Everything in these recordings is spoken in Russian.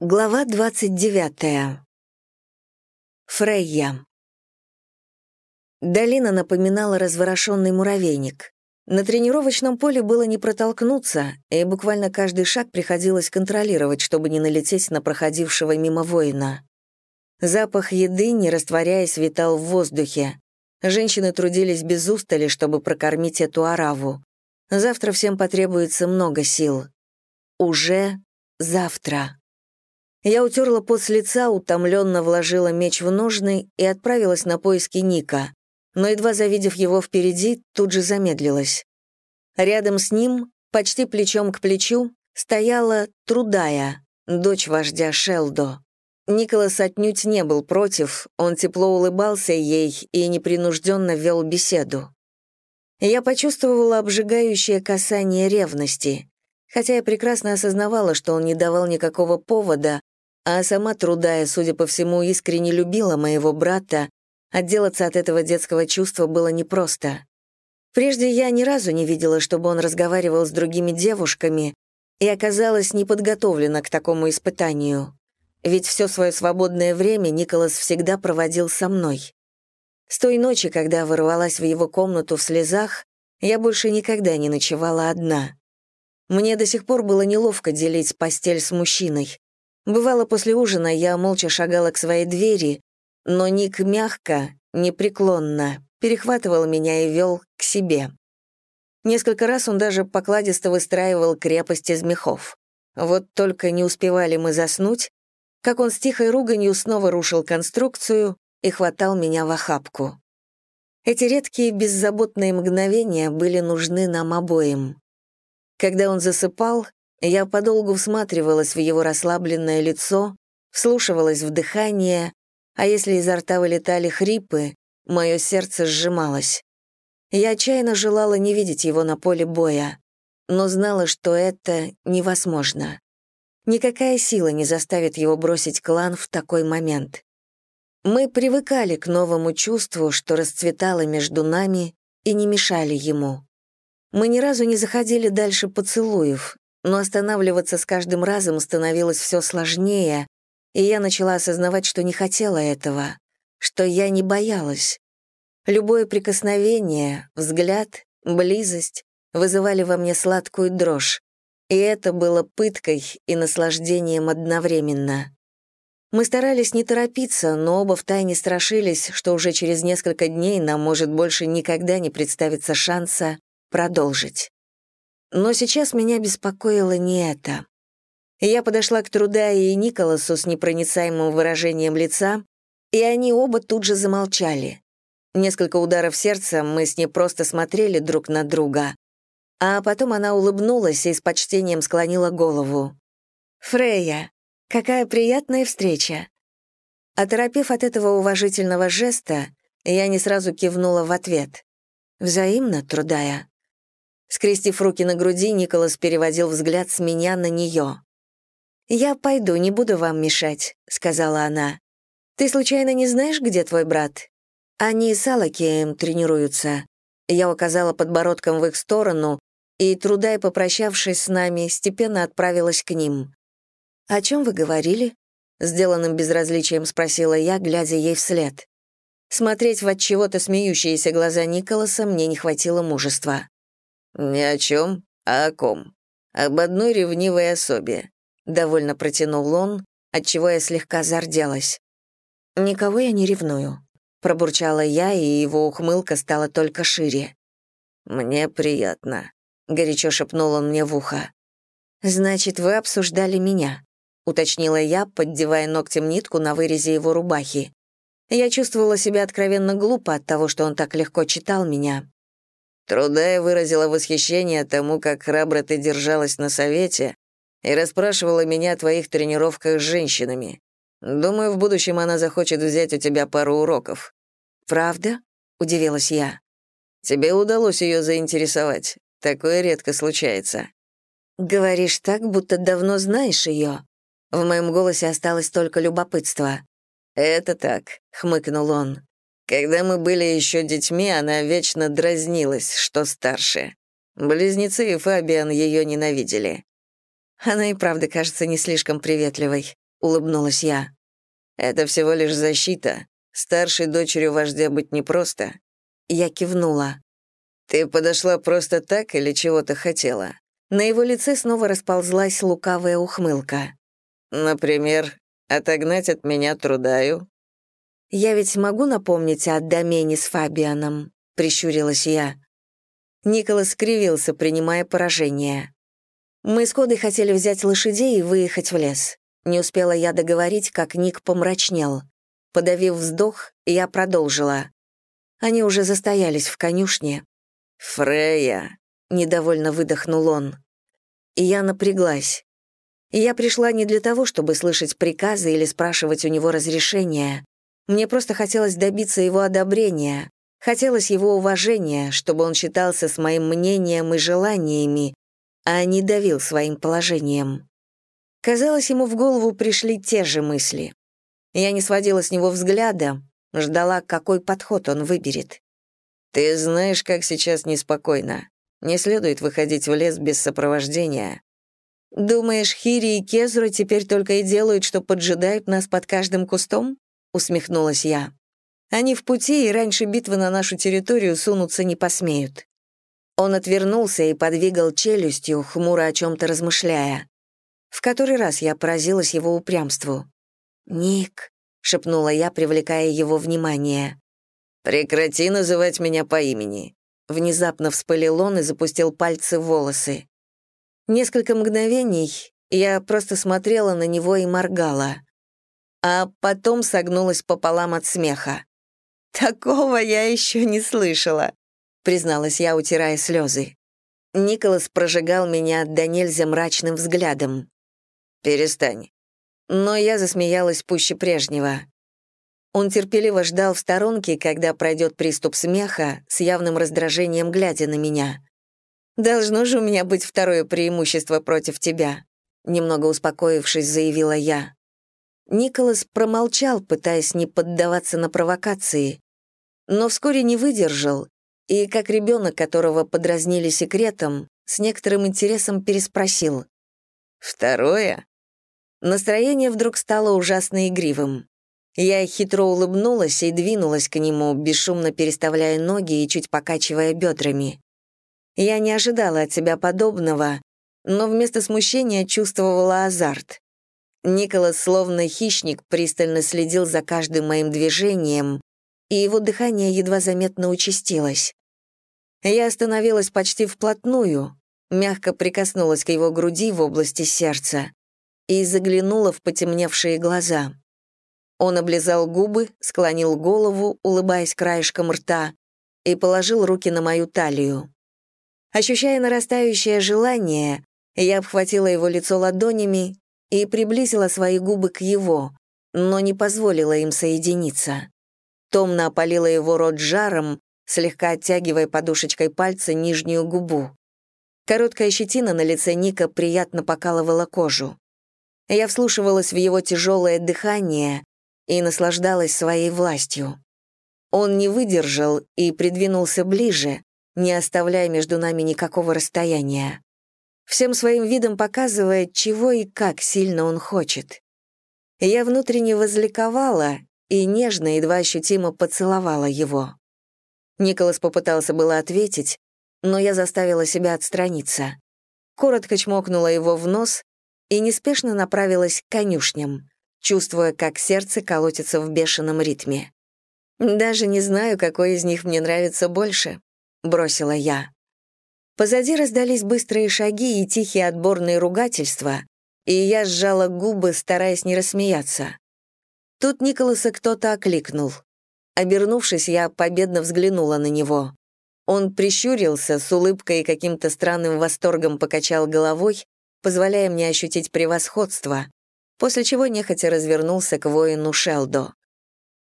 Глава 29. Фрейя. Долина напоминала разворошенный муравейник. На тренировочном поле было не протолкнуться, и буквально каждый шаг приходилось контролировать, чтобы не налететь на проходившего мимо воина. Запах еды, не растворяясь, витал в воздухе. Женщины трудились без устали, чтобы прокормить эту ораву. Завтра всем потребуется много сил. Уже завтра. Я утерла пот с лица, утомленно вложила меч в ножны и отправилась на поиски Ника, но, едва завидев его впереди, тут же замедлилась. Рядом с ним, почти плечом к плечу, стояла Трудая, дочь вождя Шелдо. Николас отнюдь не был против, он тепло улыбался ей и непринужденно вел беседу. Я почувствовала обжигающее касание ревности, хотя я прекрасно осознавала, что он не давал никакого повода, а сама Трудая, судя по всему, искренне любила моего брата, отделаться от этого детского чувства было непросто. Прежде я ни разу не видела, чтобы он разговаривал с другими девушками, и оказалась неподготовлена к такому испытанию. Ведь все свое свободное время Николас всегда проводил со мной. С той ночи, когда ворвалась в его комнату в слезах, я больше никогда не ночевала одна. Мне до сих пор было неловко делить постель с мужчиной. Бывало, после ужина я молча шагала к своей двери, но Ник мягко, непреклонно перехватывал меня и вел к себе. Несколько раз он даже покладисто выстраивал крепость из мехов. Вот только не успевали мы заснуть, как он с тихой руганью снова рушил конструкцию и хватал меня в охапку. Эти редкие беззаботные мгновения были нужны нам обоим. Когда он засыпал, я подолгу всматривалась в его расслабленное лицо, вслушивалась в дыхание, а если изо рта вылетали хрипы, мое сердце сжималось. Я отчаянно желала не видеть его на поле боя, но знала, что это невозможно. Никакая сила не заставит его бросить клан в такой момент. Мы привыкали к новому чувству, что расцветало между нами, и не мешали ему. Мы ни разу не заходили дальше поцелуев, но останавливаться с каждым разом становилось все сложнее, и я начала осознавать, что не хотела этого, что я не боялась. Любое прикосновение, взгляд, близость вызывали во мне сладкую дрожь, и это было пыткой и наслаждением одновременно. Мы старались не торопиться, но оба втайне страшились, что уже через несколько дней нам может больше никогда не представиться шанса продолжить. Но сейчас меня беспокоило не это. Я подошла к Труда и Николасу с непроницаемым выражением лица, и они оба тут же замолчали. Несколько ударов сердца мы с ней просто смотрели друг на друга. А потом она улыбнулась и с почтением склонила голову. «Фрея, какая приятная встреча!» Оторопев от этого уважительного жеста, я не сразу кивнула в ответ. «Взаимно, Трудая». Скрестив руки на груди, Николас переводил взгляд с меня на нее. «Я пойду, не буду вам мешать», — сказала она. «Ты случайно не знаешь, где твой брат?» «Они с Алакием тренируются». Я указала подбородком в их сторону, и, труда и попрощавшись с нами, степенно отправилась к ним. «О чем вы говорили?» — сделанным безразличием спросила я, глядя ей вслед. Смотреть в от чего-то смеющиеся глаза Николаса мне не хватило мужества. «Ни о чем, а о ком? Об одной ревнивой особе», — довольно протянул он, отчего я слегка зарделась. «Никого я не ревную», — пробурчала я, и его ухмылка стала только шире. «Мне приятно», — горячо шепнул он мне в ухо. «Значит, вы обсуждали меня», — уточнила я, поддевая ногтем нитку на вырезе его рубахи. Я чувствовала себя откровенно глупо от того, что он так легко читал меня. Трудая выразила восхищение тому, как храбро ты держалась на совете и расспрашивала меня о твоих тренировках с женщинами. Думаю, в будущем она захочет взять у тебя пару уроков». «Правда?» — удивилась я. «Тебе удалось ее заинтересовать. Такое редко случается». «Говоришь так, будто давно знаешь ее». В моем голосе осталось только любопытство. «Это так», — хмыкнул он. Когда мы были еще детьми, она вечно дразнилась, что старше. Близнецы и Фабиан ее ненавидели. Она и правда кажется не слишком приветливой, — улыбнулась я. «Это всего лишь защита. Старшей дочерью вождя быть непросто». Я кивнула. «Ты подошла просто так или чего-то хотела?» На его лице снова расползлась лукавая ухмылка. «Например, отогнать от меня Трудаю?» «Я ведь могу напомнить о домене с Фабианом?» — прищурилась я. Николас скривился, принимая поражение. «Мы с Кодой хотели взять лошадей и выехать в лес. Не успела я договорить, как Ник помрачнел. Подавив вздох, я продолжила. Они уже застоялись в конюшне. «Фрея!» — недовольно выдохнул он. И я напряглась. я пришла не для того, чтобы слышать приказы или спрашивать у него разрешения. Мне просто хотелось добиться его одобрения, хотелось его уважения, чтобы он считался с моим мнением и желаниями, а не давил своим положением. Казалось, ему в голову пришли те же мысли. Я не сводила с него взгляда, ждала, какой подход он выберет. «Ты знаешь, как сейчас неспокойно. Не следует выходить в лес без сопровождения». «Думаешь, Хири и Кезура теперь только и делают, что поджидают нас под каждым кустом?» — усмехнулась я. «Они в пути, и раньше битвы на нашу территорию сунуться не посмеют». Он отвернулся и подвигал челюстью, хмуро о чем-то размышляя. В который раз я поразилась его упрямству. «Ник», — шепнула я, привлекая его внимание. «Прекрати называть меня по имени». Внезапно вспылил он и запустил пальцы в волосы. Несколько мгновений я просто смотрела на него и моргала а потом согнулась пополам от смеха. «Такого я еще не слышала», — призналась я, утирая слезы. Николас прожигал меня до нельзя мрачным взглядом. «Перестань». Но я засмеялась пуще прежнего. Он терпеливо ждал в сторонке, когда пройдет приступ смеха, с явным раздражением глядя на меня. «Должно же у меня быть второе преимущество против тебя», немного успокоившись, заявила я. Николас промолчал, пытаясь не поддаваться на провокации, но вскоре не выдержал и, как ребенок, которого подразнили секретом, с некоторым интересом переспросил. «Второе?» Настроение вдруг стало ужасно игривым. Я хитро улыбнулась и двинулась к нему, бесшумно переставляя ноги и чуть покачивая бедрами. Я не ожидала от себя подобного, но вместо смущения чувствовала азарт. Николас, словно хищник, пристально следил за каждым моим движением, и его дыхание едва заметно участилось. Я остановилась почти вплотную, мягко прикоснулась к его груди в области сердца и заглянула в потемневшие глаза. Он облизал губы, склонил голову, улыбаясь краешком рта, и положил руки на мою талию. Ощущая нарастающее желание, я обхватила его лицо ладонями и приблизила свои губы к его, но не позволила им соединиться. Томно опалила его рот жаром, слегка оттягивая подушечкой пальца нижнюю губу. Короткая щетина на лице Ника приятно покалывала кожу. Я вслушивалась в его тяжелое дыхание и наслаждалась своей властью. Он не выдержал и придвинулся ближе, не оставляя между нами никакого расстояния всем своим видом показывая, чего и как сильно он хочет. Я внутренне возликовала и нежно, едва ощутимо поцеловала его. Николас попытался было ответить, но я заставила себя отстраниться. Коротко чмокнула его в нос и неспешно направилась к конюшням, чувствуя, как сердце колотится в бешеном ритме. «Даже не знаю, какой из них мне нравится больше», — бросила я. Позади раздались быстрые шаги и тихие отборные ругательства, и я сжала губы, стараясь не рассмеяться. Тут Николаса кто-то окликнул. Обернувшись, я победно взглянула на него. Он прищурился, с улыбкой и каким-то странным восторгом покачал головой, позволяя мне ощутить превосходство, после чего нехотя развернулся к воину Шелдо.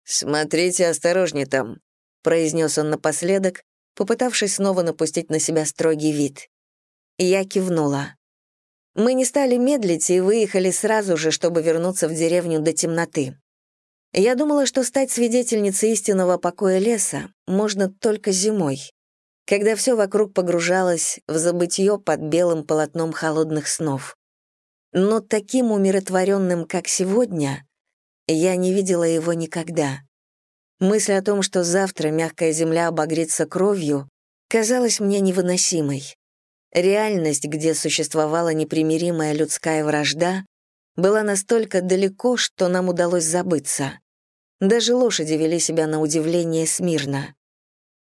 «Смотрите осторожнее там», — произнес он напоследок, попытавшись снова напустить на себя строгий вид. Я кивнула. Мы не стали медлить и выехали сразу же, чтобы вернуться в деревню до темноты. Я думала, что стать свидетельницей истинного покоя леса можно только зимой, когда все вокруг погружалось в забытье под белым полотном холодных снов. но таким умиротворенным, как сегодня, я не видела его никогда. Мысль о том, что завтра мягкая земля обогрится кровью, казалась мне невыносимой. Реальность, где существовала непримиримая людская вражда, была настолько далеко, что нам удалось забыться. Даже лошади вели себя на удивление смирно.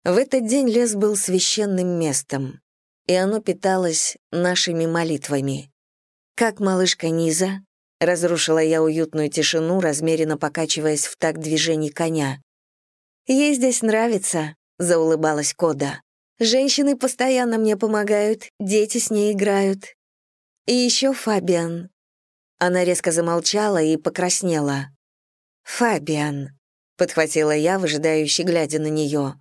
В этот день лес был священным местом, и оно питалось нашими молитвами. Как малышка Низа, разрушила я уютную тишину, размеренно покачиваясь в такт движений коня. «Ей здесь нравится», — заулыбалась Кода. «Женщины постоянно мне помогают, дети с ней играют. И еще Фабиан». Она резко замолчала и покраснела. «Фабиан», — подхватила я, выжидающе глядя на нее.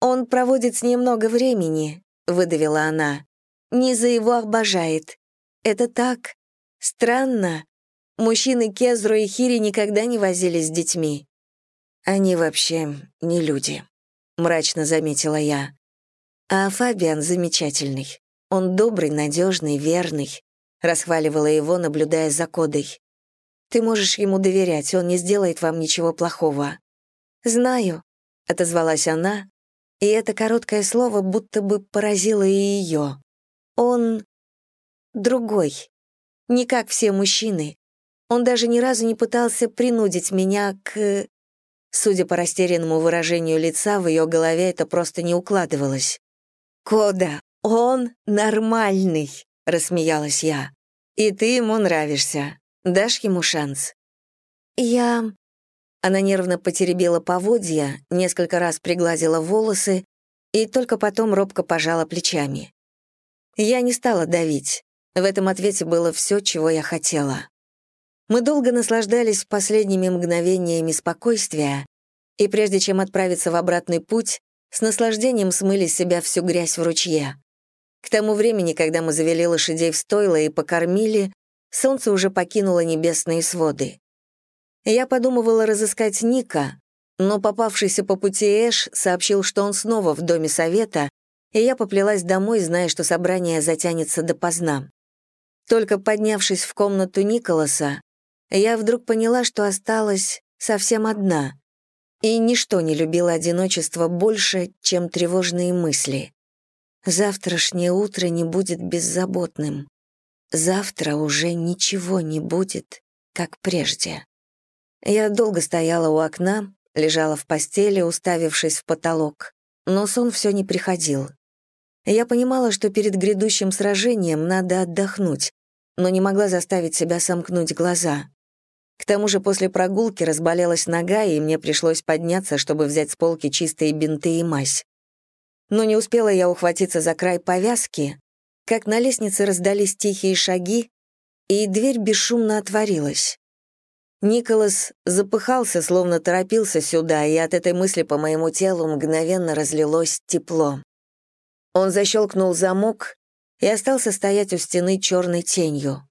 «Он проводит с ней много времени», — выдавила она. «Низа его обожает. Это так. Странно. Мужчины Кезру и Хири никогда не возились с детьми». «Они вообще не люди», — мрачно заметила я. «А Фабиан замечательный. Он добрый, надежный, верный», — расхваливала его, наблюдая за Кодой. Ты можешь ему доверять, он не сделает вам ничего плохого». «Знаю», — отозвалась она, и это короткое слово будто бы поразило и ее. «Он другой. Не как все мужчины. Он даже ни разу не пытался принудить меня к...» Судя по растерянному выражению лица, в ее голове это просто не укладывалось. «Кода, он нормальный», — рассмеялась я. «И ты ему нравишься. Дашь ему шанс?» «Я...» Она нервно потеребила поводья, несколько раз пригладила волосы и только потом робко пожала плечами. Я не стала давить. В этом ответе было все, чего я хотела. Мы долго наслаждались последними мгновениями спокойствия, и прежде чем отправиться в обратный путь, с наслаждением смыли с себя всю грязь в ручье. К тому времени, когда мы завели лошадей в стойло и покормили, солнце уже покинуло небесные своды. Я подумывала разыскать Ника, но попавшийся по пути Эш сообщил, что он снова в доме совета, и я поплелась домой, зная, что собрание затянется допоздна. Только поднявшись в комнату Николаса, я вдруг поняла, что осталась совсем одна, и ничто не любило одиночество больше, чем тревожные мысли. Завтрашнее утро не будет беззаботным. Завтра уже ничего не будет, как прежде. Я долго стояла у окна, лежала в постели, уставившись в потолок, но сон все не приходил. Я понимала, что перед грядущим сражением надо отдохнуть, но не могла заставить себя сомкнуть глаза. К тому же после прогулки разболелась нога, и мне пришлось подняться, чтобы взять с полки чистые бинты и мазь. Но не успела я ухватиться за край повязки, как на лестнице раздались тихие шаги, и дверь бесшумно отворилась. Николас запыхался, словно торопился сюда, и от этой мысли по моему телу мгновенно разлилось тепло. Он защелкнул замок и остался стоять у стены черной тенью.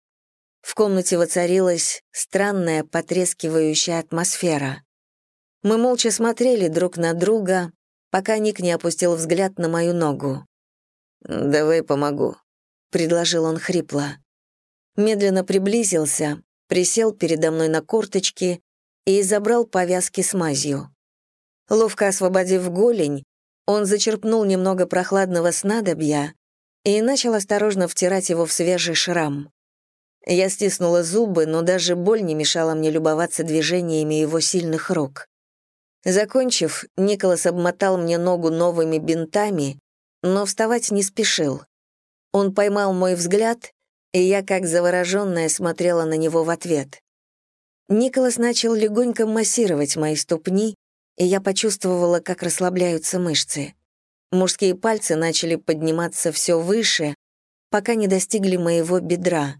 В комнате воцарилась странная потрескивающая атмосфера. Мы молча смотрели друг на друга, пока Ник не опустил взгляд на мою ногу. «Давай помогу», предложил он хрипло. Медленно приблизился, присел передо мной на корточки и забрал повязки с мазью. Ловко освободив голень, он зачерпнул немного прохладного снадобья и начал осторожно втирать его в свежий шрам. Я стиснула зубы, но даже боль не мешала мне любоваться движениями его сильных рук. Закончив, Николас обмотал мне ногу новыми бинтами, но вставать не спешил. Он поймал мой взгляд, и я, как завороженная, смотрела на него в ответ. Николас начал легонько массировать мои ступни, и я почувствовала, как расслабляются мышцы. Мужские пальцы начали подниматься все выше, пока не достигли моего бедра.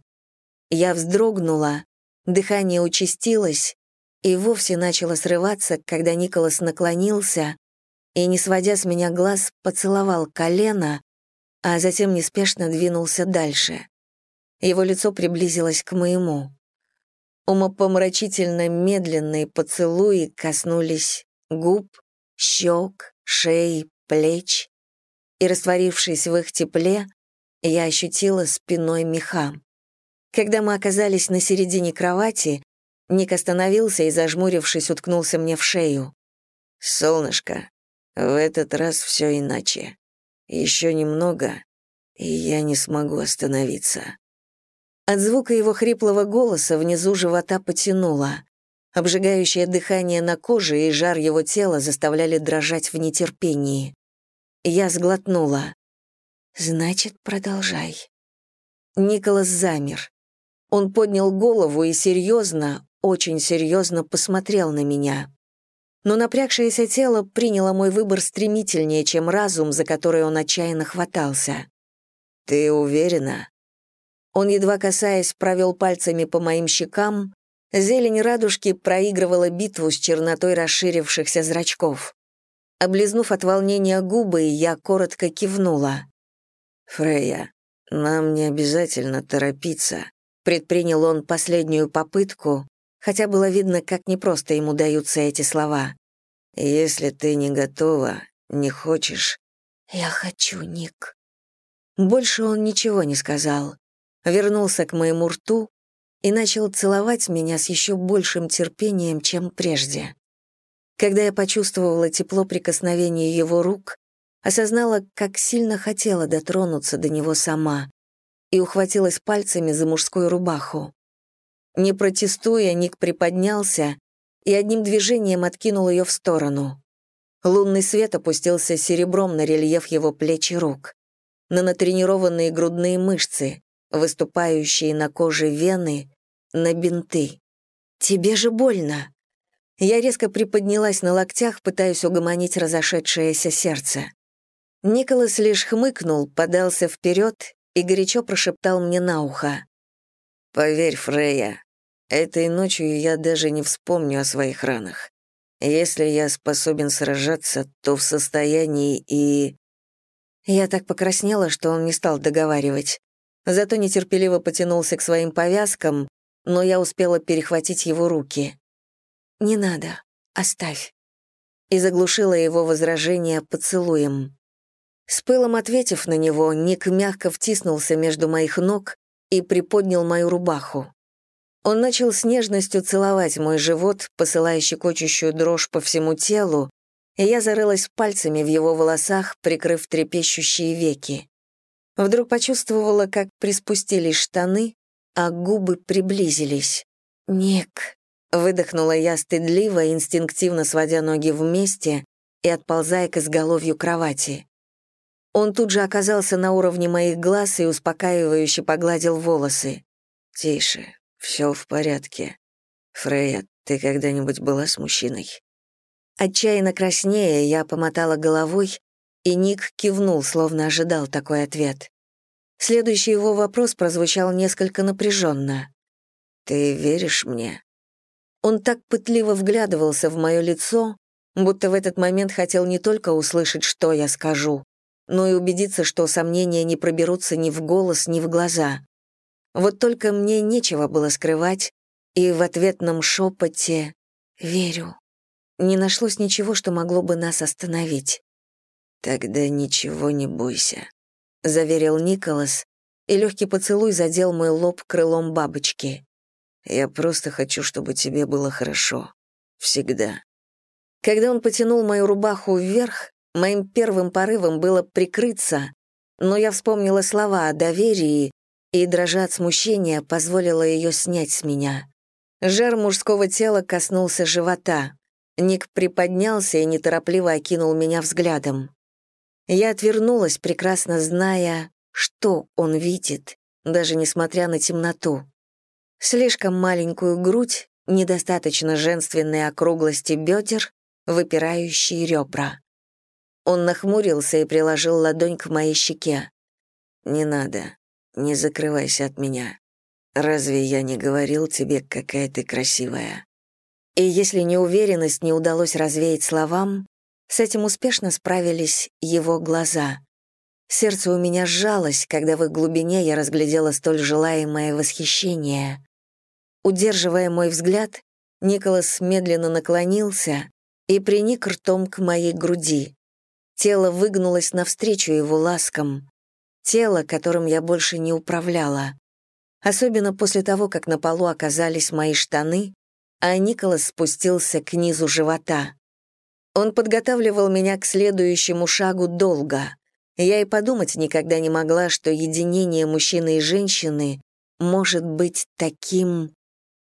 Я вздрогнула, дыхание участилось и вовсе начало срываться, когда Николас наклонился и, не сводя с меня глаз, поцеловал колено, а затем неспешно двинулся дальше. Его лицо приблизилось к моему. Умопомрачительно медленные поцелуи коснулись губ, щек, шеи, плеч, и, растворившись в их тепле, я ощутила спиной меха. Когда мы оказались на середине кровати, Ник остановился и, зажмурившись, уткнулся мне в шею. «Солнышко, в этот раз все иначе. Еще немного, и я не смогу остановиться». От звука его хриплого голоса внизу живота потянуло. Обжигающее дыхание на коже и жар его тела заставляли дрожать в нетерпении. Я сглотнула. «Значит, продолжай». Николас замер. Он поднял голову и серьезно, очень серьезно посмотрел на меня. Но напрягшееся тело приняло мой выбор стремительнее, чем разум, за который он отчаянно хватался. «Ты уверена?» Он, едва касаясь, провел пальцами по моим щекам, зелень радужки проигрывала битву с чернотой расширившихся зрачков. Облизнув от волнения губы, я коротко кивнула. «Фрея, нам не обязательно торопиться», — предпринял он последнюю попытку, хотя было видно, как непросто ему даются эти слова. «Если ты не готова, не хочешь...» «Я хочу, Ник». Больше он ничего не сказал вернулся к моему рту и начал целовать меня с еще большим терпением, чем прежде. Когда я почувствовала тепло прикосновения его рук, осознала, как сильно хотела дотронуться до него сама и ухватилась пальцами за мужскую рубаху. Не протестуя, Ник приподнялся и одним движением откинул ее в сторону. Лунный свет опустился серебром на рельеф его плеч и рук, на натренированные грудные мышцы, выступающие на коже вены, на бинты. «Тебе же больно!» Я резко приподнялась на локтях, пытаясь угомонить разошедшееся сердце. Николас лишь хмыкнул, подался вперед и горячо прошептал мне на ухо. «Поверь, Фрея, этой ночью я даже не вспомню о своих ранах. Если я способен сражаться, то в состоянии и...» Я так покраснела, что он не стал договаривать зато нетерпеливо потянулся к своим повязкам, но я успела перехватить его руки. «Не надо, оставь», и заглушила его возражение поцелуем. С пылом ответив на него, Ник мягко втиснулся между моих ног и приподнял мою рубаху. Он начал с нежностью целовать мой живот, посылая щекочущую дрожь по всему телу, и я зарылась пальцами в его волосах, прикрыв трепещущие веки. Вдруг почувствовала, как приспустились штаны, а губы приблизились. «Ник», — выдохнула я стыдливо, инстинктивно сводя ноги вместе и отползая к изголовью кровати. Он тут же оказался на уровне моих глаз и успокаивающе погладил волосы. «Тише, все в порядке. Фрея, ты когда-нибудь была с мужчиной?» Отчаянно краснея, я помотала головой, и Ник кивнул, словно ожидал такой ответ. Следующий его вопрос прозвучал несколько напряженно. «Ты веришь мне?» Он так пытливо вглядывался в мое лицо, будто в этот момент хотел не только услышать, что я скажу, но и убедиться, что сомнения не проберутся ни в голос, ни в глаза. Вот только мне нечего было скрывать, и в ответном шепоте «верю» не нашлось ничего, что могло бы нас остановить. «Тогда ничего не бойся», — заверил Николас, и легкий поцелуй задел мой лоб крылом бабочки. «Я просто хочу, чтобы тебе было хорошо. Всегда». Когда он потянул мою рубаху вверх, моим первым порывом было прикрыться, но я вспомнила слова о доверии и, дрожа от смущения, позволила ее снять с меня. Жар мужского тела коснулся живота. Ник приподнялся и неторопливо окинул меня взглядом. Я отвернулась, прекрасно зная, что он видит, даже несмотря на темноту. Слишком маленькую грудь, недостаточно женственной округлости бедер, выпирающие ребра. Он нахмурился и приложил ладонь к моей щеке. «Не надо, не закрывайся от меня. Разве я не говорил тебе, какая ты красивая?» И если неуверенность не удалось развеять словам, с этим успешно справились его глаза. Сердце у меня сжалось, когда в их глубине я разглядела столь желаемое восхищение. Удерживая мой взгляд, Николас медленно наклонился и приник ртом к моей груди. Тело выгнулось навстречу его ласкам. Тело, которым я больше не управляла. особенно после того, как на полу оказались мои штаны, а Николас спустился к низу живота. Он подготавливал меня к следующему шагу долго. Я и подумать никогда не могла, что единение мужчины и женщины может быть таким...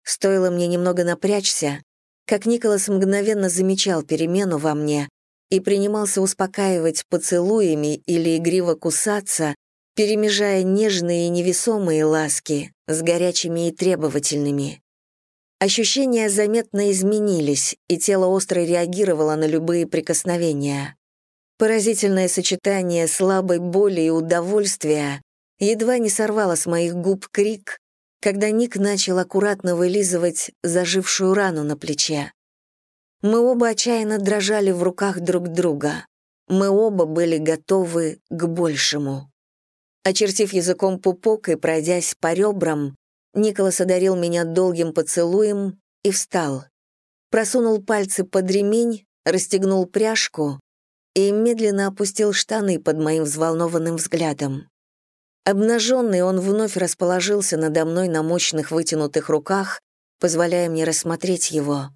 Стоило мне немного напрячься, как Николас мгновенно замечал перемену во мне и принимался успокаивать поцелуями или игриво кусаться, перемежая нежные и невесомые ласки с горячими и требовательными. Ощущения заметно изменились, и тело остро реагировало на любые прикосновения. Поразительное сочетание слабой боли и удовольствия едва не сорвало с моих губ крик, когда Ник начал аккуратно вылизывать зажившую рану на плече. Мы оба отчаянно дрожали в руках друг друга. Мы оба были готовы к большему. Очертив языком пупок и пройдясь по ребрам, Николас одарил меня долгим поцелуем и встал. Просунул пальцы под ремень, расстегнул пряжку и медленно опустил штаны под моим взволнованным взглядом. Обнаженный он вновь расположился надо мной на мощных вытянутых руках, позволяя мне рассмотреть его.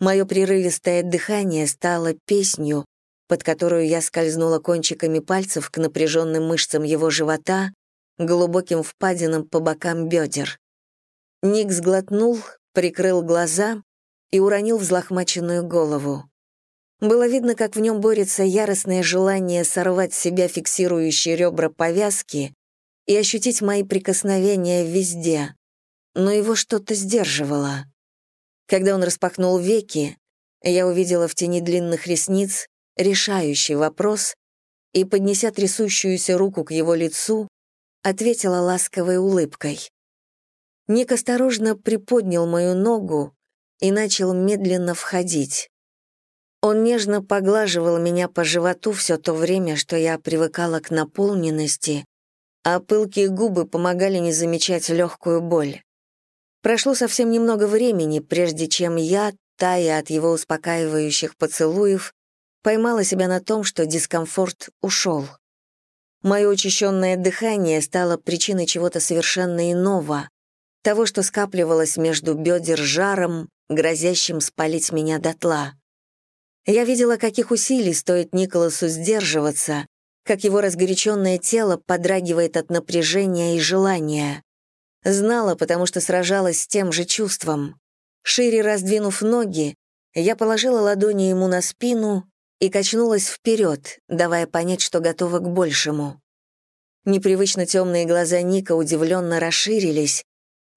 Мое прерывистое дыхание стало песнью, под которую я скользнула кончиками пальцев к напряженным мышцам его живота, глубоким впадинам по бокам бедер. Ник сглотнул, прикрыл глаза и уронил взлохмаченную голову. Было видно, как в нем борется яростное желание сорвать с себя фиксирующие ребра повязки и ощутить мои прикосновения везде, но его что-то сдерживало. Когда он распахнул веки, я увидела в тени длинных ресниц решающий вопрос и, поднеся трясущуюся руку к его лицу, ответила ласковой улыбкой. Ник осторожно приподнял мою ногу и начал медленно входить. Он нежно поглаживал меня по животу все то время, что я привыкала к наполненности, а пылкие губы помогали не замечать легкую боль. Прошло совсем немного времени, прежде чем я, тая от его успокаивающих поцелуев, поймала себя на том, что дискомфорт ушел. Мое учащенное дыхание стало причиной чего-то совершенно иного, того, что скапливалось между бедер жаром, грозящим спалить меня дотла. Я видела, каких усилий стоит Николасу сдерживаться, как его разгоряченное тело подрагивает от напряжения и желания. Знала, потому что сражалась с тем же чувством. Шире раздвинув ноги, я положила ладони ему на спину и качнулась вперед, давая понять, что готова к большему. Непривычно темные глаза Ника удивленно расширились,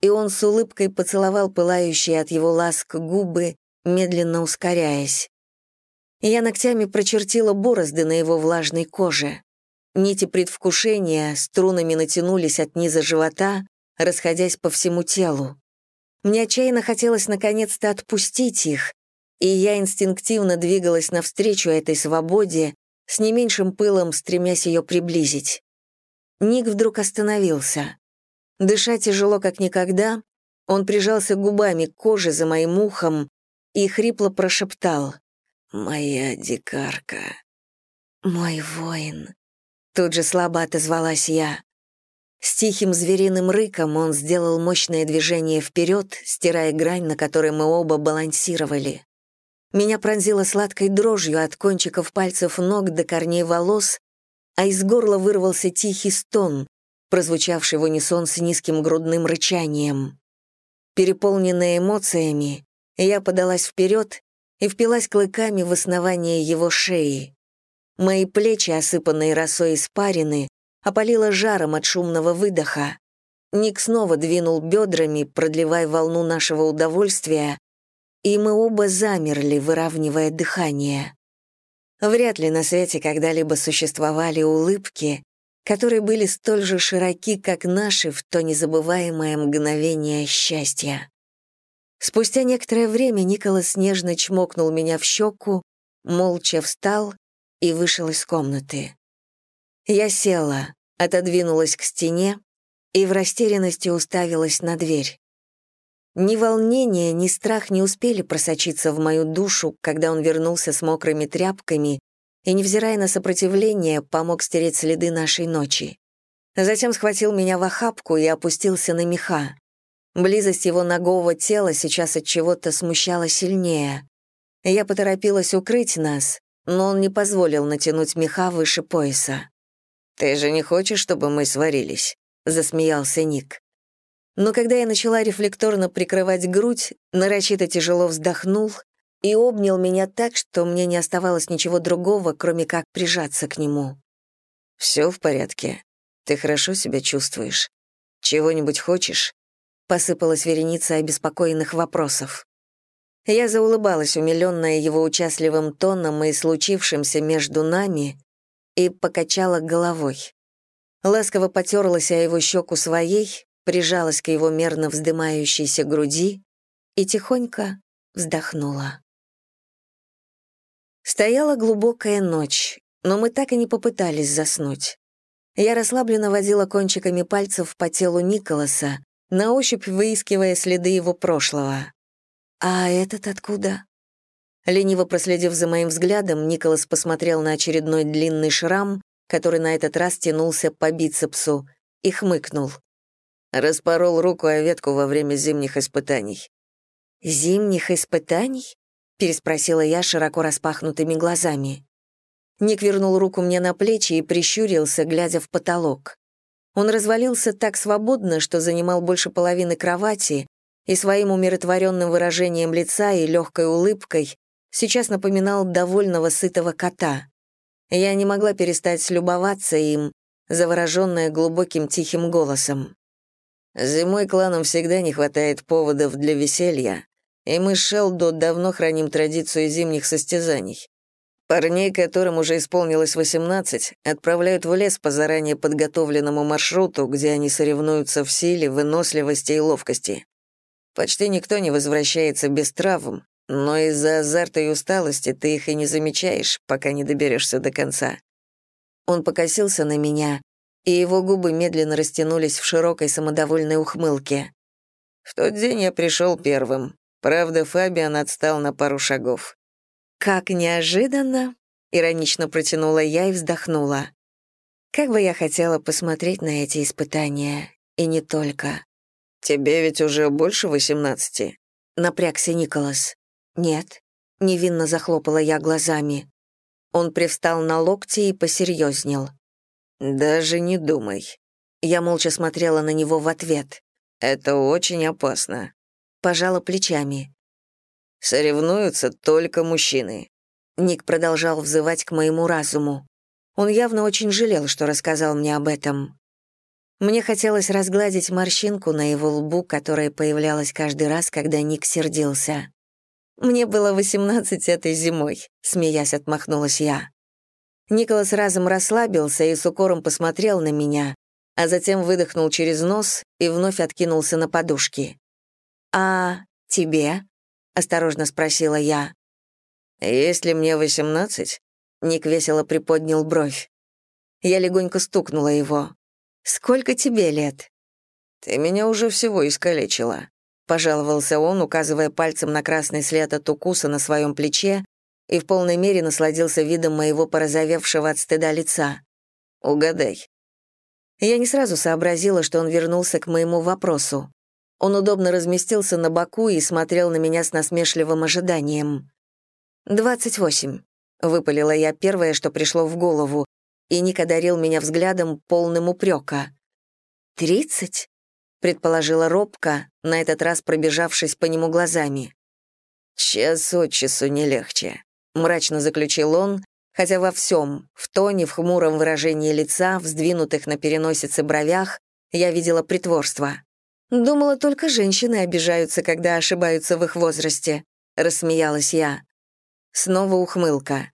и он с улыбкой поцеловал пылающие от его ласк губы, медленно ускоряясь. Я ногтями прочертила борозды на его влажной коже. Нити предвкушения струнами натянулись от низа живота, расходясь по всему телу. Мне отчаянно хотелось наконец-то отпустить их, и я инстинктивно двигалась навстречу этой свободе, с не меньшим пылом стремясь ее приблизить. Ник вдруг остановился. Дыша тяжело, как никогда, он прижался губами к коже за моим ухом и хрипло прошептал — «Моя дикарка». «Мой воин», — тут же слабо отозвалась я. С тихим звериным рыком он сделал мощное движение вперед, стирая грань, на которой мы оба балансировали. Меня пронзило сладкой дрожью от кончиков пальцев ног до корней волос, а из горла вырвался тихий стон, прозвучавший в унисон с низким грудным рычанием. Переполненная эмоциями, я подалась вперед и впилась клыками в основание его шеи. Мои плечи, осыпанные росой испарины, опалило жаром от шумного выдоха. Ник снова двинул бедрами, продлевая волну нашего удовольствия, и мы оба замерли, выравнивая дыхание. Вряд ли на свете когда-либо существовали улыбки, которые были столь же широки, как наши в то незабываемое мгновение счастья. Спустя некоторое время Николас нежно чмокнул меня в щеку, молча встал и вышел из комнаты. Я села, отодвинулась к стене и в растерянности уставилась на дверь. Ни волнение, ни страх не успели просочиться в мою душу, когда он вернулся с мокрыми тряпками и, невзирая на сопротивление, помог стереть следы нашей ночи. Затем схватил меня в охапку и опустился на меха. Близость его ногого тела сейчас от чего-то смущала сильнее. Я поторопилась укрыть нас, но он не позволил натянуть меха выше пояса. «Ты же не хочешь, чтобы мы сварились?» — засмеялся Ник. Но когда я начала рефлекторно прикрывать грудь, нарочито тяжело вздохнул и обнял меня так, что мне не оставалось ничего другого, кроме как прижаться к нему. «Все в порядке. Ты хорошо себя чувствуешь? Чего-нибудь хочешь?» посыпалась вереница обеспокоенных вопросов. Я заулыбалась, умиленная его участливым тоном и случившимся между нами, и покачала головой. Ласково потерлась о его щеку своей, прижалась к его мерно вздымающейся груди и тихонько вздохнула. Стояла глубокая ночь, но мы так и не попытались заснуть. Я расслабленно водила кончиками пальцев по телу Николаса, на ощупь выискивая следы его прошлого. «А этот откуда?» Лениво проследив за моим взглядом, Николас посмотрел на очередной длинный шрам, который на этот раз тянулся по бицепсу, и хмыкнул. Распорол руку о ветку во время зимних испытаний. «Зимних испытаний?» — переспросила я широко распахнутыми глазами. Ник вернул руку мне на плечи и прищурился, глядя в потолок. Он развалился так свободно, что занимал больше половины кровати, и своим умиротворенным выражением лица и легкой улыбкой сейчас напоминал довольного сытого кота. Я не могла перестать любоваться им, завороженная глубоким тихим голосом. «Зимой кланам всегда не хватает поводов для веселья, и мы с Шелдо давно храним традицию зимних состязаний. Парней, которым уже исполнилось 18, отправляют в лес по заранее подготовленному маршруту, где они соревнуются в силе, выносливости и ловкости. Почти никто не возвращается без травм, но из-за азарта и усталости ты их и не замечаешь, пока не доберешься до конца. Он покосился на меня, и его губы медленно растянулись в широкой самодовольной ухмылке. В тот день я пришел первым. Правда, Фабиан отстал на пару шагов. «Как неожиданно!» — иронично протянула я и вздохнула. Как бы я хотела посмотреть на эти испытания, и не только. «Тебе ведь уже больше восемнадцати?» — напрягся Николас. «Нет», — невинно захлопала я глазами. Он привстал на локти и посерьезнел. «Даже не думай». Я молча смотрела на него в ответ. «Это очень опасно». Пожала плечами. Соревнуются только мужчины. Ник продолжал взывать к моему разуму. Он явно очень жалел, что рассказал мне об этом. Мне хотелось разгладить морщинку на его лбу, которая появлялась каждый раз, когда Ник сердился. «Мне было восемнадцать этой зимой», — смеясь отмахнулась я. Николас разом расслабился и с укором посмотрел на меня, а затем выдохнул через нос и вновь откинулся на подушки. «А тебе?» — осторожно спросила я. «Если мне восемнадцать?» — Ник весело приподнял бровь. Я легонько стукнула его. «Сколько тебе лет?» «Ты меня уже всего искалечила», — пожаловался он, указывая пальцем на красный след от укуса на своем плече и в полной мере насладился видом моего порозовевшего от стыда лица. «Угадай». Я не сразу сообразила, что он вернулся к моему вопросу. Он удобно разместился на боку и смотрел на меня с насмешливым ожиданием. «Двадцать восемь», — выпалила я первое, что пришло в голову, и Ник одарил меня взглядом, полным упрека. «Тридцать?» — предположила робко, на этот раз пробежавшись по нему глазами. «Час от часу не легче», — мрачно заключил он, хотя во всем, в тоне, в хмуром выражении лица, в сдвинутых на переносице бровях, я видела притворство. «Думала, только женщины обижаются, когда ошибаются в их возрасте», — рассмеялась я. Снова ухмылка.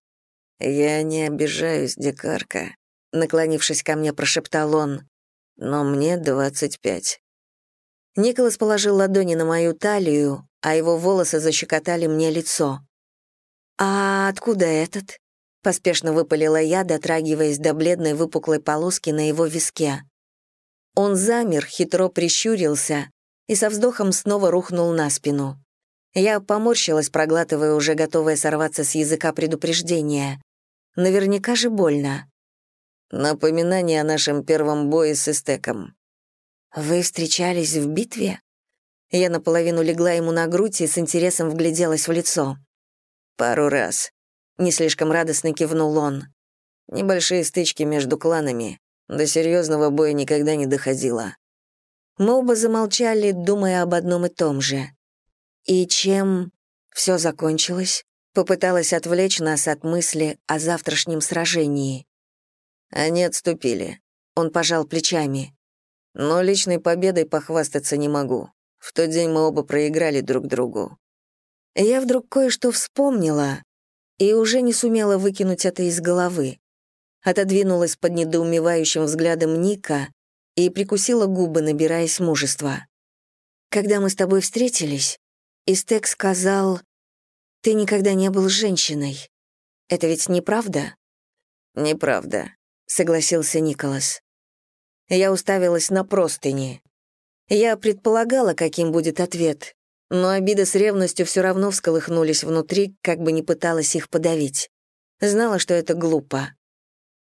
«Я не обижаюсь, дикарка», — наклонившись ко мне, прошептал он. «Но мне двадцать пять». Николас положил ладони на мою талию, а его волосы защекотали мне лицо. «А откуда этот?» — поспешно выпалила я, дотрагиваясь до бледной выпуклой полоски на его виске. Он замер, хитро прищурился и со вздохом снова рухнул на спину. Я поморщилась, проглатывая уже готовое сорваться с языка предупреждение. Наверняка же больно. Напоминание о нашем первом бое с Истеком. «Вы встречались в битве?» Я наполовину легла ему на грудь и с интересом вгляделась в лицо. «Пару раз», — не слишком радостно кивнул он. «Небольшие стычки между кланами. До серьезного боя никогда не доходило». Мы оба замолчали, думая об одном и том же. И чем все закончилось? Попыталась отвлечь нас от мысли о завтрашнем сражении. Они отступили. Он пожал плечами. Но личной победой похвастаться не могу. В тот день мы оба проиграли друг другу. Я вдруг кое-что вспомнила и уже не сумела выкинуть это из головы. Отодвинулась под недоумевающим взглядом Ника и прикусила губы, набираясь мужества. «Когда мы с тобой встретились, Истек сказал, ты никогда не был женщиной. Это ведь неправда?» «Неправда», — согласился Николас. Я уставилась на простыни. Я предполагала, каким будет ответ, но обида с ревностью все равно всколыхнулись внутри, как бы не пыталась их подавить. Знала, что это глупо.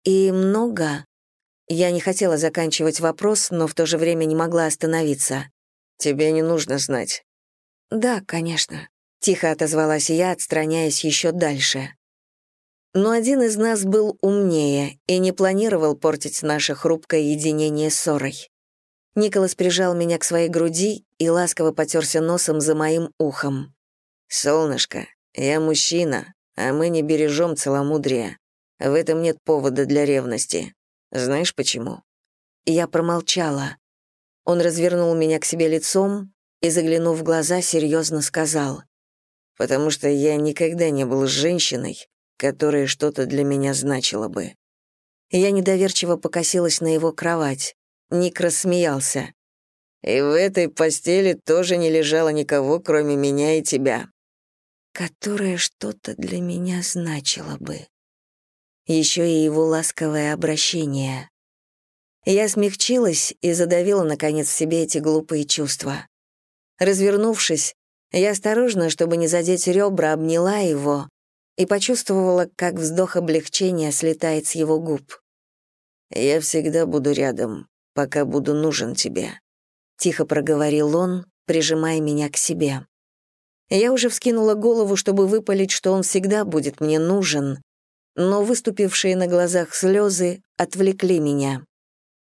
И много. Я не хотела заканчивать вопрос, но в то же время не могла остановиться. «Тебе не нужно знать». «Да, конечно», — тихо отозвалась я, отстраняясь еще дальше. Но один из нас был умнее и не планировал портить наше хрупкое единение ссорой. Николас прижал меня к своей груди и ласково потерся носом за моим ухом. «Солнышко, я мужчина, а мы не бережем целомудрие. В этом нет повода для ревности. Знаешь почему?» Я промолчала. Он развернул меня к себе лицом и, заглянув в глаза, серьезно сказал. «Потому что я никогда не был женщиной, которая что-то для меня значила бы». Я недоверчиво покосилась на его кровать. Ник рассмеялся. «И в этой постели тоже не лежало никого, кроме меня и тебя». «Которое что-то для меня значило бы». Еще и его ласковое обращение. Я смягчилась и задавила, наконец, в себе эти глупые чувства. Развернувшись, я осторожно, чтобы не задеть ребра, обняла его и почувствовала, как вздох облегчения слетает с его губ. «Я всегда буду рядом, пока буду нужен тебе», — тихо проговорил он, прижимая меня к себе. Я уже вскинула голову, чтобы выпалить, что он всегда будет мне нужен, но выступившие на глазах слезы отвлекли меня.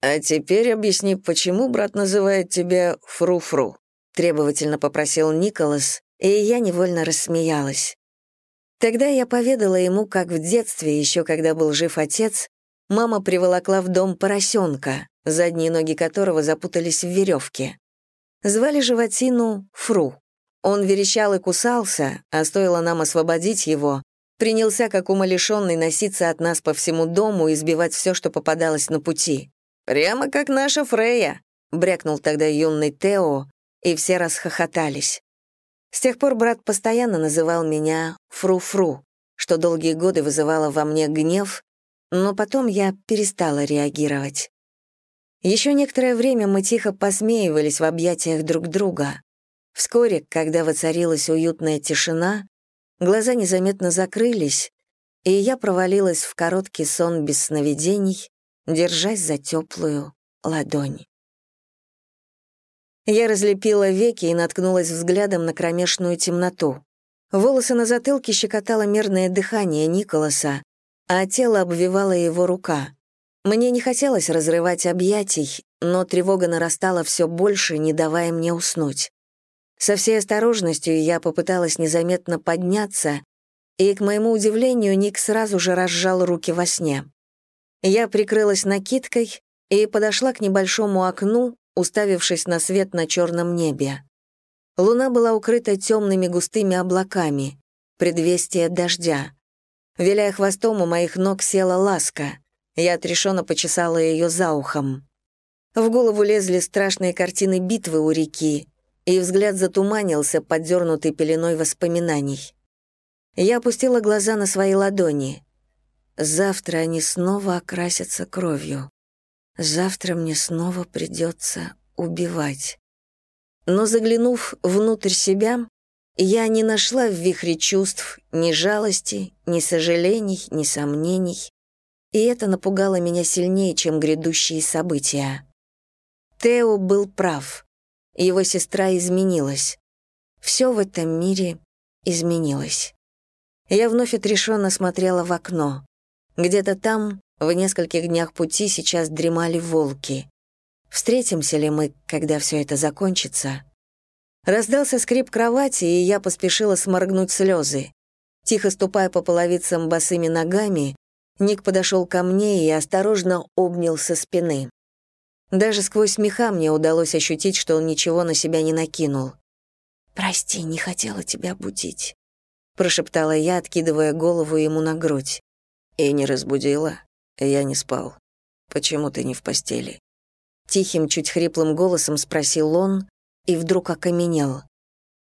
«А теперь объясни, почему брат называет тебя Фру-Фру?» — требовательно попросил Николас, и я невольно рассмеялась. Тогда я поведала ему, как в детстве, еще когда был жив отец, мама приволокла в дом поросенка, задние ноги которого запутались в веревке. Звали животину Фру. Он верещал и кусался, а стоило нам освободить его, принялся как умалишенный носиться от нас по всему дому и избивать все, что попадалось на пути. «Прямо как наша Фрея», — брякнул тогда юный Тео, и все расхохотались. С тех пор брат постоянно называл меня Фру-Фру, что долгие годы вызывало во мне гнев, но потом я перестала реагировать. Еще некоторое время мы тихо посмеивались в объятиях друг друга. Вскоре, когда воцарилась уютная тишина, глаза незаметно закрылись, и я провалилась в короткий сон без сновидений, держась за теплую ладонь. Я разлепила веки и наткнулась взглядом на кромешную темноту. Волосы на затылке щекотало мерное дыхание Николаса, а тело обвивала его рука. Мне не хотелось разрывать объятий, но тревога нарастала все больше, не давая мне уснуть. Со всей осторожностью я попыталась незаметно подняться, и, к моему удивлению, Ник сразу же разжал руки во сне. Я прикрылась накидкой и подошла к небольшому окну, уставившись на свет на черном небе. Луна была укрыта темными густыми облаками, предвестие дождя. Виляя хвостом, у моих ног села ласка. Я отрешенно почесала ее за ухом. В голову лезли страшные картины битвы у реки, и взгляд затуманился, поддернутый пеленой воспоминаний. Я опустила глаза на свои ладони. Завтра они снова окрасятся кровью. Завтра мне снова придется убивать. Но заглянув внутрь себя, я не нашла в вихре чувств ни жалости, ни сожалений, ни сомнений. и это напугало меня сильнее, чем грядущие события. Тео был прав. Его сестра изменилась. Все в этом мире изменилось. Я вновь отрешенно смотрела в окно. Где-то там, в нескольких днях пути, сейчас дремали волки. Встретимся ли мы, когда все это закончится? Раздался скрип кровати, и я поспешила сморгнуть слезы. Тихо ступая по половицам босыми ногами, Ник подошел ко мне и осторожно обнял со спины. Даже сквозь меха мне удалось ощутить, что он ничего на себя не накинул. «Прости, не хотела тебя будить», — прошептала я, откидывая голову ему на грудь. «И не разбудила. Я не спал. Почему ты не в постели?» Тихим, чуть хриплым голосом спросил он и вдруг окаменел.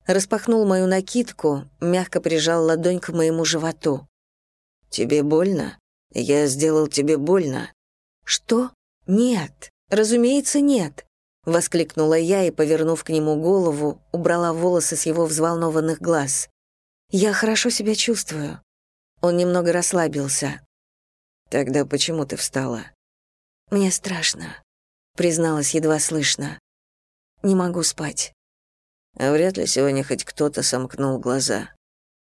Распахнул мою накидку, мягко прижал ладонь к моему животу. «Тебе больно? Я сделал тебе больно?» «Что? Нет, разумеется, нет», — воскликнула я и, повернув к нему голову, убрала волосы с его взволнованных глаз. «Я хорошо себя чувствую». Он немного расслабился. «Тогда почему ты встала?» «Мне страшно», — призналась едва слышно. «Не могу спать». А вряд ли сегодня хоть кто-то сомкнул глаза.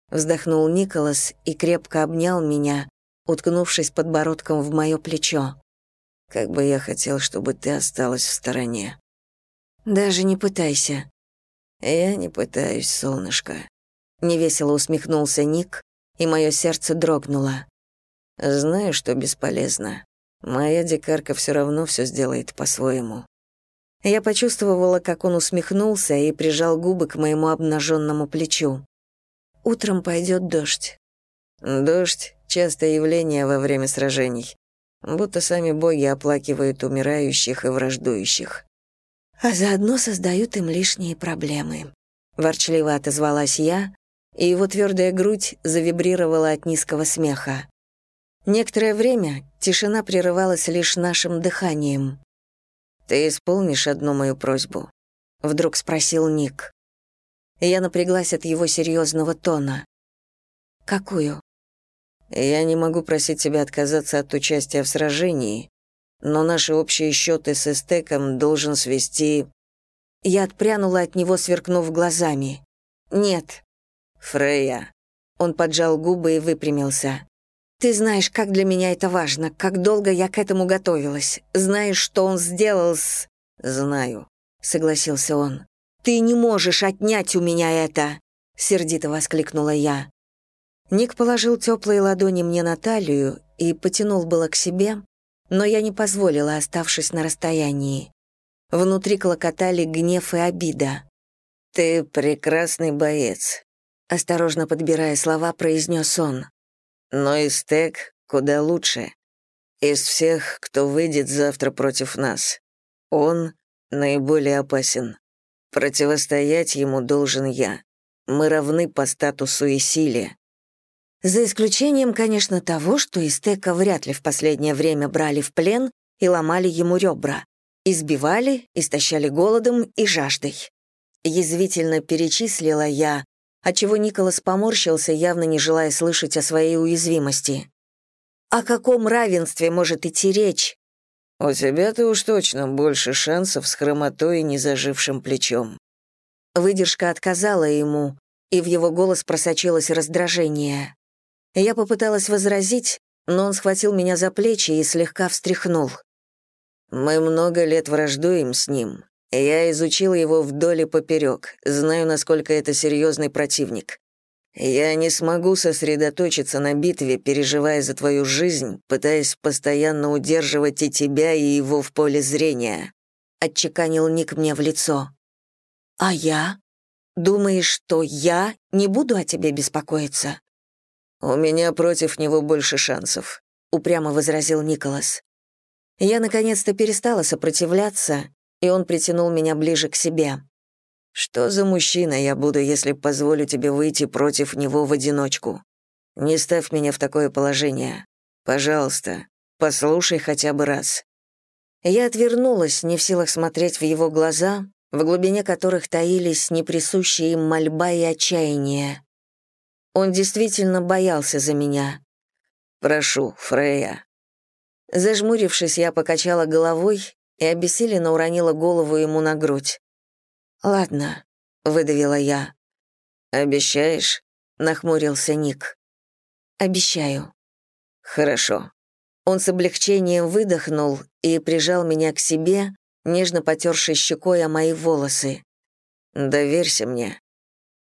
Вздохнул Николас и крепко обнял меня, уткнувшись подбородком в мое плечо. Как бы я хотел, чтобы ты осталась в стороне. Даже не пытайся. Я не пытаюсь, солнышко. Невесело усмехнулся Ник, и мое сердце дрогнуло. Знаю, что бесполезно. Моя дикарка все равно все сделает по-своему. Я почувствовала, как он усмехнулся и прижал губы к моему обнаженному плечу. Утром пойдет дождь. Дождь — частое явление во время сражений. Будто сами боги оплакивают умирающих и враждующих. А заодно создают им лишние проблемы. Ворчливо отозвалась я, и его твердая грудь завибрировала от низкого смеха. Некоторое время тишина прерывалась лишь нашим дыханием. «Ты исполнишь одну мою просьбу?» — вдруг спросил Ник. Я напряглась от его серьезного тона. «Какую?» «Я не могу просить тебя отказаться от участия в сражении, но наши общие счеты с Эстеком должен свести...» Я отпрянула от него, сверкнув глазами. «Нет». «Фрея». Он поджал губы и выпрямился. «Ты знаешь, как для меня это важно, как долго я к этому готовилась. Знаешь, что он сделал с...» «Знаю», — согласился он. «Ты не можешь отнять у меня это!» — сердито воскликнула я. Ник положил теплые ладони мне на талию и потянул было к себе, но я не позволила, оставшись на расстоянии. Внутри клокотали гнев и обида. «Ты прекрасный боец», — осторожно подбирая слова, произнес он. «Но Истек куда лучше. Из всех, кто выйдет завтра против нас, он наиболее опасен. Противостоять ему должен я. Мы равны по статусу и силе. За исключением, конечно, того, что Истека вряд ли в последнее время брали в плен и ломали ему ребра. Избивали, истощали голодом и жаждой. Язвительно перечислила я, отчего Николас поморщился, явно не желая слышать о своей уязвимости. О каком равенстве может идти речь, у тебя-то уж точно больше шансов с хромотой и незажившим плечом. Выдержка отказала ему, и в его голос просочилось раздражение. Я попыталась возразить, но он схватил меня за плечи и слегка встряхнул. Мы много лет враждуем с ним. Я изучил его вдоль и поперек, знаю, насколько это серьезный противник. Я не смогу сосредоточиться на битве, переживая за твою жизнь, пытаясь постоянно удерживать и тебя, и его в поле зрения», — отчеканил Ник мне в лицо. «А я? Думаешь, что я не буду о тебе беспокоиться?» «У меня против него больше шансов», — упрямо возразил Николас. Я наконец-то перестала сопротивляться, и он притянул меня ближе к себе. Что за мужчина я буду, если позволю тебе выйти против него в одиночку? Не ставь меня в такое положение. Пожалуйста, послушай хотя бы раз». Я отвернулась, не в силах смотреть в его глаза, в глубине которых таились неприсущие им мольба и отчаяние. Он действительно боялся за меня. «Прошу, Фрея». Зажмурившись, я покачала головой и обессиленно уронила голову ему на грудь. «Ладно», — выдавила я. «Обещаешь?» — нахмурился Ник. «Обещаю». «Хорошо». Он с облегчением выдохнул и прижал меня к себе, нежно потерший щекой о мои волосы. «Доверься мне».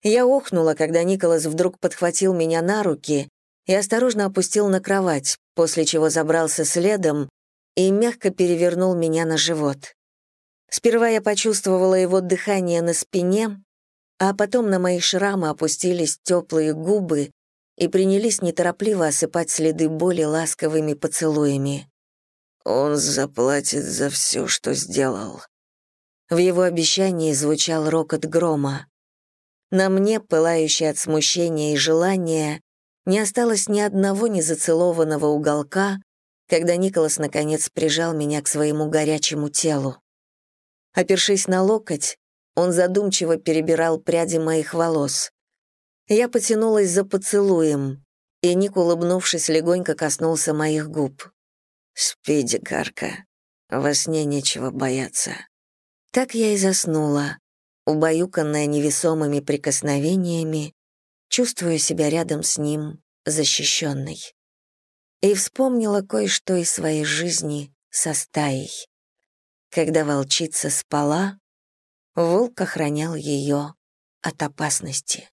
Я охнула, когда Николас вдруг подхватил меня на руки и осторожно опустил на кровать, после чего забрался следом и мягко перевернул меня на живот. Сперва я почувствовала его дыхание на спине, а потом на мои шрамы опустились теплые губы и принялись неторопливо осыпать следы боли ласковыми поцелуями. «Он заплатит за все, что сделал». В его обещании звучал рокот грома. На мне, пылающей от смущения и желания, не осталось ни одного незацелованного уголка, когда Николас наконец прижал меня к своему горячему телу. Опершись на локоть, он задумчиво перебирал пряди моих волос. Я потянулась за поцелуем, и Ник, улыбнувшись, легонько коснулся моих губ. «Спи, дикарка, во сне нечего бояться». Так я и заснула, убаюканная невесомыми прикосновениями, чувствуя себя рядом с ним защищенной. И вспомнила кое-что из своей жизни со стаей. Когда волчица спала, волк охранял ее от опасности.